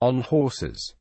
on horses.